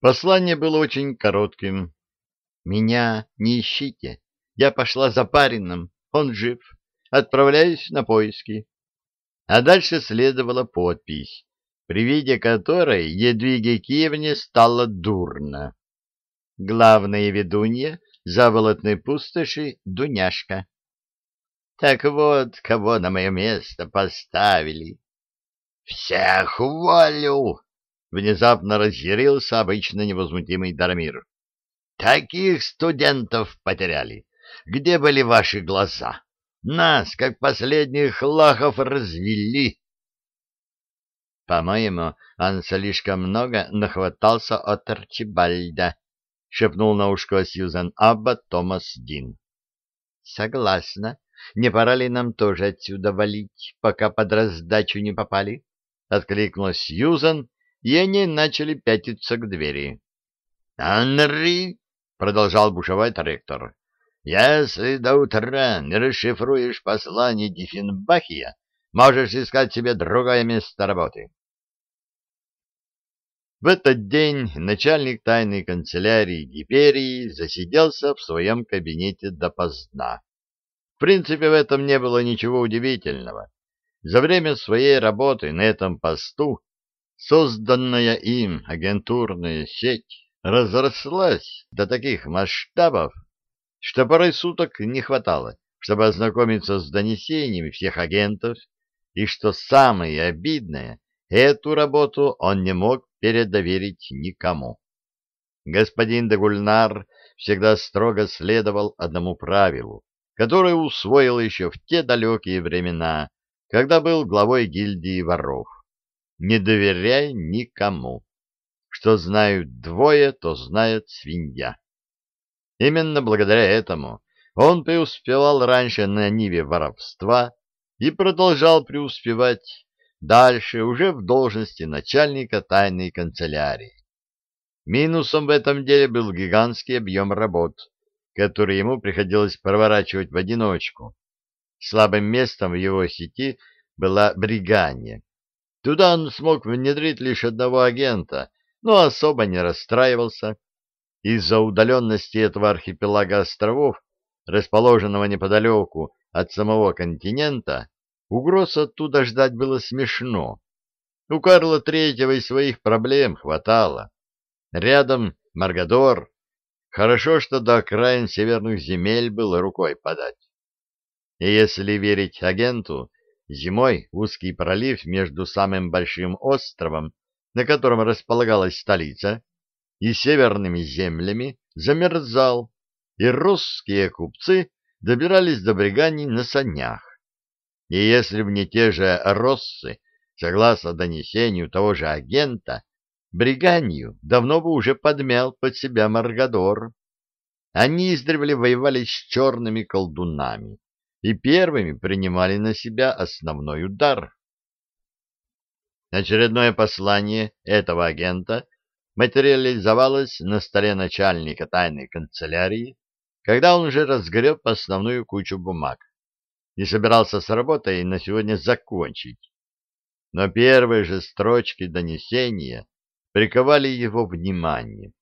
Послание было очень коротким. «Меня не ищите. Я пошла за парином. Он жив. Отправляюсь на поиски». А дальше следовала подпись, при виде которой Едвиге Киевне стало дурно. Главная ведунья заболотной пустоши Дуняшка. Так вот, кого на мое место поставили. «Всех волю!» — внезапно разъярился обычно невозмутимый Дармир. «Таких студентов потеряли. Где были ваши глаза? Нас, как последних лохов, развели!» «По-моему, он слишком много нахватался от Арчибальда», — шепнул на ушко Сьюзан Абба Томас Дин. «Согласна. Не пора ли нам тоже отсюда валить, пока под раздачу не попали?» — откликнулась Сьюзан, и они начали пятиться к двери. «Анри!» — продолжал бушевать ректор. «Если до утра не расшифруешь послание Диффенбахия, можешь искать себе другое место работы». В этот день начальник тайной канцелярии Гиперии засиделся в своем кабинете допоздна. В принципе, в этом не было ничего удивительного. За время своей работы на этом посту созданная им агентурная сеть разрослась до таких масштабов, что порой суток не хватало, чтобы ознакомиться с донесениями всех агентов, и, что самое обидное, эту работу он не мог передоверить никому. Господин Дегульнар всегда строго следовал одному правилу, которое усвоил еще в те далекие времена, когда был главой гильдии воров. Не доверяй никому. Что знают двое, то знает свинья. Именно благодаря этому он преуспевал раньше на ниве воровства и продолжал преуспевать дальше уже в должности начальника тайной канцелярии. Минусом в этом деле был гигантский объем работ, который ему приходилось проворачивать в одиночку, Слабым местом в его сети была Бригания. Туда он смог внедрить лишь одного агента, но особо не расстраивался. Из-за удаленности этого архипелага островов, расположенного неподалеку от самого континента, угроз оттуда ждать было смешно. У Карла Третьего и своих проблем хватало. Рядом Маргадор. Хорошо, что до окраин северных земель было рукой подать. И если верить агенту, зимой узкий пролив между самым большим островом, на котором располагалась столица, и северными землями замерзал, и русские купцы добирались до Бриганий на санях. И если бы не те же россы, согласно донесению того же агента, Бриганию давно бы уже подмял под себя Маргадор. Они издревле воевали с черными колдунами, и первыми принимали на себя основной удар. Очередное послание этого агента материализовалось на столе начальника тайной канцелярии, когда он уже разгреб основную кучу бумаг и собирался с работой на сегодня закончить. Но первые же строчки донесения приковали его внимание.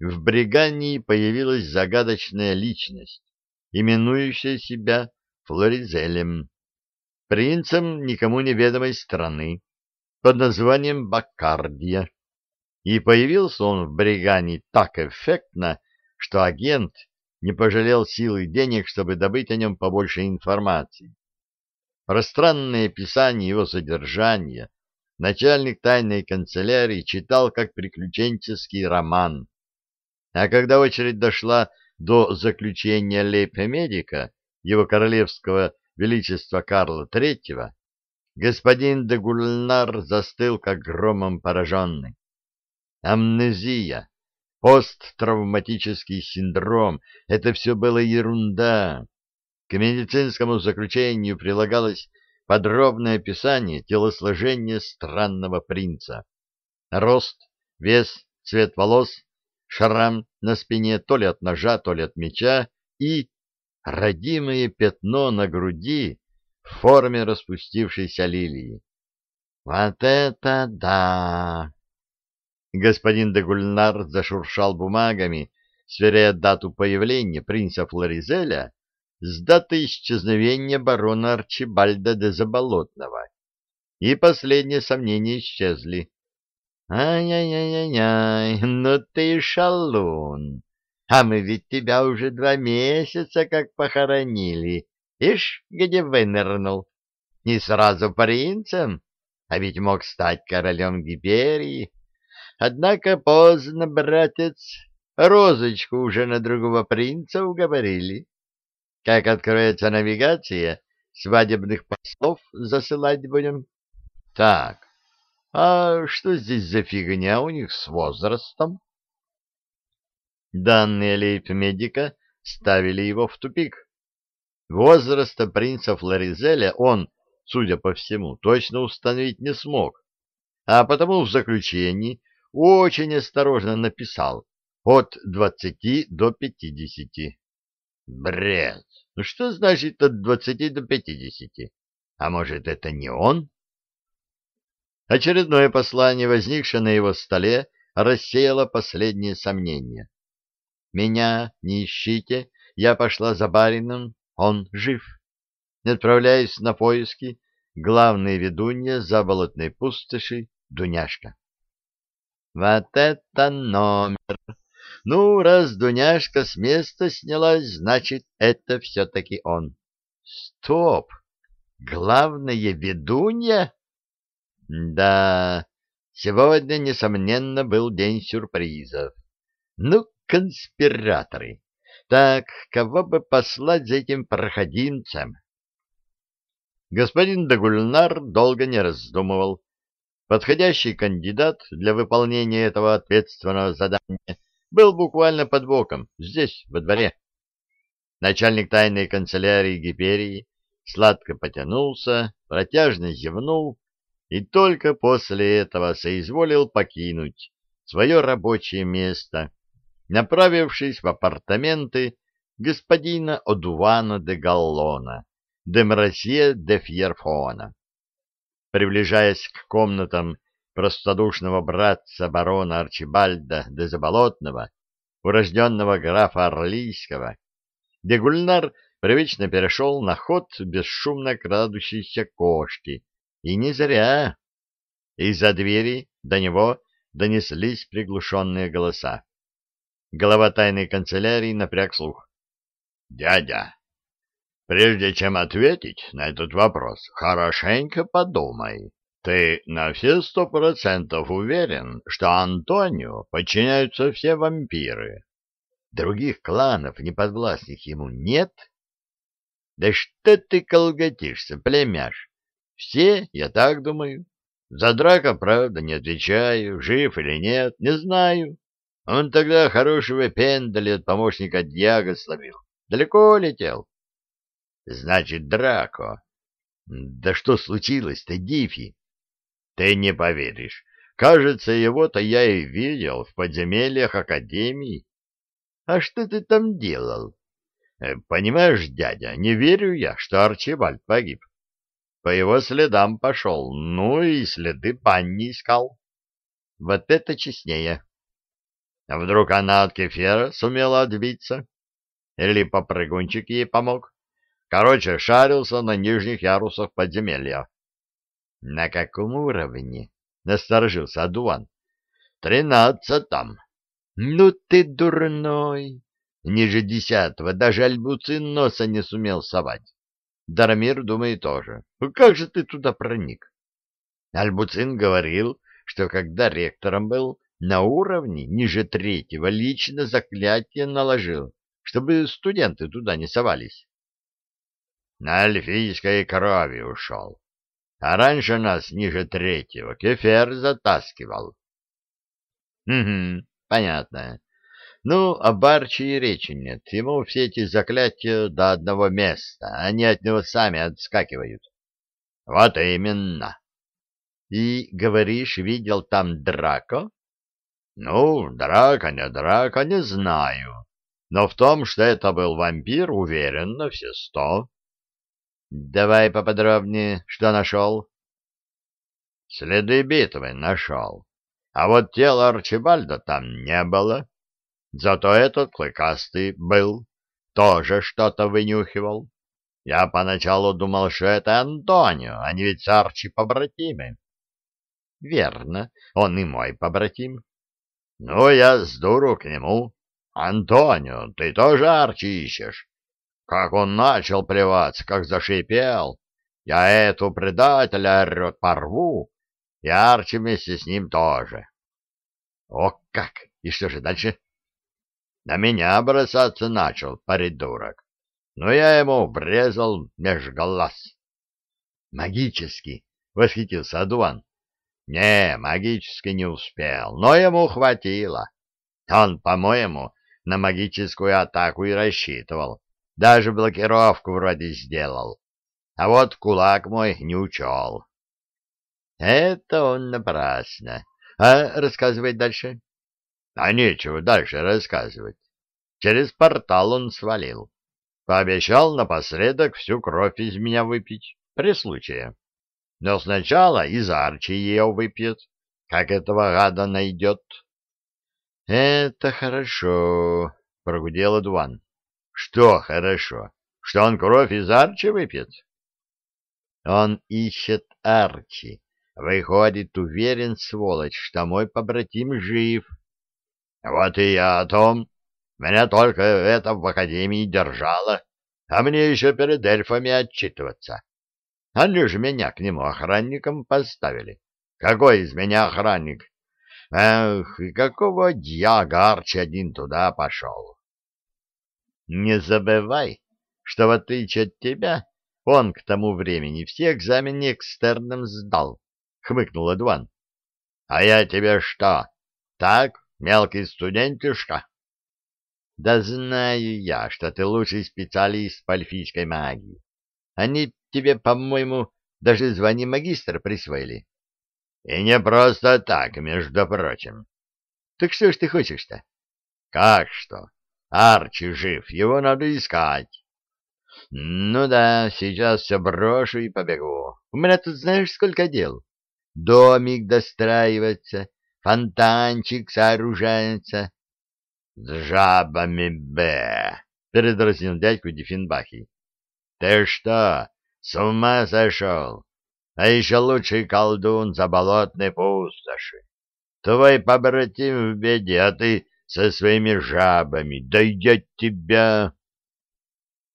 В Бригании появилась загадочная личность, именующая себя Флоризелем, принцем никому неведомой страны под названием Баккардия. И появился он в Бригане так эффектно, что агент не пожалел сил и денег, чтобы добыть о нем побольше информации. Пространное описание его содержания начальник тайной канцелярии читал как приключенческий роман. А когда очередь дошла до заключения лейб-медика, его королевского величества Карла III, господин де Гульнар застыл, как громом пораженный. Амнезия, посттравматический синдром — это все было ерунда. К медицинскому заключению прилагалось подробное описание телосложения странного принца. Рост, вес, цвет волос, шрам на спине то ли от ножа, то ли от меча и родимое пятно на груди в форме распустившейся лилии. Вот это да! Господин де Гульнар зашуршал бумагами, сверяя дату появления принца Флоризеля с датой исчезновения барона Арчибальда де Заболотного. И последние сомнения исчезли. «Ай-яй-яй-яй, ну ты шалун! А мы ведь тебя уже два месяца как похоронили. Ишь, где вынырнул? Не сразу принцем, а ведь мог стать королем Гиберии. Однако поздно, братец, розочку уже на другого принца уговорили. Как откроется навигация, свадебных послов засылать будем. Так, а что здесь за фигня у них с возрастом? Данные лейб-медика ставили его в тупик. Возраста принца Флоризеля он, судя по всему, точно установить не смог, а потому в заключении очень осторожно написал от 20 до 50. Бред! Ну что значит от 20 до 50? А может, это не он? Очередное послание, возникшее на его столе, рассеяло последние сомнения. «Меня не ищите, я пошла за барином, он жив. Не отправляюсь на поиски, главная ведунья за болотной пустоши Дуняшка». «Вот это номер! Ну, раз Дуняшка с места снялась, значит, это все-таки он». «Стоп! Главная ведунья?» Да, сегодня, несомненно, был день сюрпризов. Ну, конспираторы. Так, кого бы послать за этим проходимцем? Господин Дагульнар долго не раздумывал. Подходящий кандидат для выполнения этого ответственного задания был буквально под боком, здесь, во дворе. Начальник тайной канцелярии Гиперии сладко потянулся, протяжно зевнул и только после этого соизволил покинуть свое рабочее место, направившись в апартаменты господина Одувана де Галлона, де Мрасье де Фьерфона. Приближаясь к комнатам простодушного братца барона Арчибальда де Заболотного, урожденного графа Орлийского, Дегульнар привычно перешел на ход бесшумно крадущейся кошки, и не зря. Из-за двери до него донеслись приглушенные голоса. Голова тайной канцелярии напряг слух. — Дядя, прежде чем ответить на этот вопрос, хорошенько подумай. Ты на все сто процентов уверен, что Антонио подчиняются все вампиры? Других кланов, неподвластных ему, нет? Да что ты колготишься, племяш? Все, я так думаю. За драка, правда, не отвечаю, жив или нет, не знаю. Он тогда хорошего пендаля от помощника Дьяго словил. Далеко летел. Значит, Драко. Да что случилось-то, Дифи? Ты не поверишь. Кажется, его-то я и видел в подземельях Академии. А что ты там делал? Э, понимаешь, дядя, не верю я, что Арчибальд погиб. По его следам пошел, ну и следы панни искал. Вот это честнее. А вдруг она от кефира сумела отбиться? Или попрыгунчик ей помог? Короче, шарился на нижних ярусах подземелья. — На каком уровне? — насторожился Адуан. — Тринадцатом. — Ну ты дурной! Ниже десятого даже Альбуцин носа не сумел совать. Дарамир думает тоже. Ну, как же ты туда проник? Альбуцин говорил, что когда ректором был, на уровне ниже третьего лично заклятие наложил, чтобы студенты туда не совались. На эльфийской крови ушел. А раньше нас ниже третьего кефер затаскивал. Угу, понятно. Ну, о Барче и речи нет. Ему все эти заклятия до одного места, они от него сами отскакивают. Вот именно. И, говоришь, видел там Драко? Ну, Драко, не Драко, не знаю. Но в том, что это был вампир, уверен на все сто. Давай поподробнее, что нашел. Следы битвы нашел. А вот тела Арчибальда там не было. Зато этот клыкастый был, тоже что-то вынюхивал. Я поначалу думал, что это Антонио, они ведь с Арчи побратимы. Верно, он и мой побратим. Ну, я с дуру к нему. Антонио, ты тоже Арчи ищешь? Как он начал плеваться, как зашипел. Я эту предателя, орет, порву, и Арчи вместе с ним тоже. О как! И что же дальше? На меня бросаться начал, придурок. Но я ему врезал меж глаз. Магически, восхитился Адуан. Не, магически не успел, но ему хватило. Он, по-моему, на магическую атаку и рассчитывал. Даже блокировку вроде сделал. А вот кулак мой не учел. Это он напрасно. А рассказывать дальше? А нечего дальше рассказывать. Через портал он свалил. Пообещал напоследок всю кровь из меня выпить, при случае. Но сначала из Арчи ее выпьет, как этого гада найдет. — Это хорошо, — прогудел Эдуан. — Что хорошо? Что он кровь из Арчи выпьет? — Он ищет Арчи. Выходит, уверен, сволочь, что мой побратим жив. — Вот и я о том. Меня только это в академии держало, а мне еще перед эльфами отчитываться. Они же меня к нему охранником поставили. Какой из меня охранник? Эх, и какого дьяга Арчи один туда пошел? Не забывай, что в отличие от тебя, он к тому времени все экзамены экстерном сдал, — хмыкнул Эдван. — А я тебе что, так, мелкий студентишка? — Да знаю я, что ты лучший специалист по эльфийской магии. Они тебе, по-моему, даже звание магистра присвоили. И не просто так, между прочим. Так что ж ты хочешь-то? Как что? Арчи жив, его надо искать. Ну да, сейчас все брошу и побегу. У меня тут знаешь сколько дел? Домик достраивается, фонтанчик сооружается. С жабами б, передразнил дядьку Диффенбахи. Ты что, с ума сошел? А еще лучший колдун заболотной пустоши. Твой побратим в беде, а ты со своими жабами. Да тебя...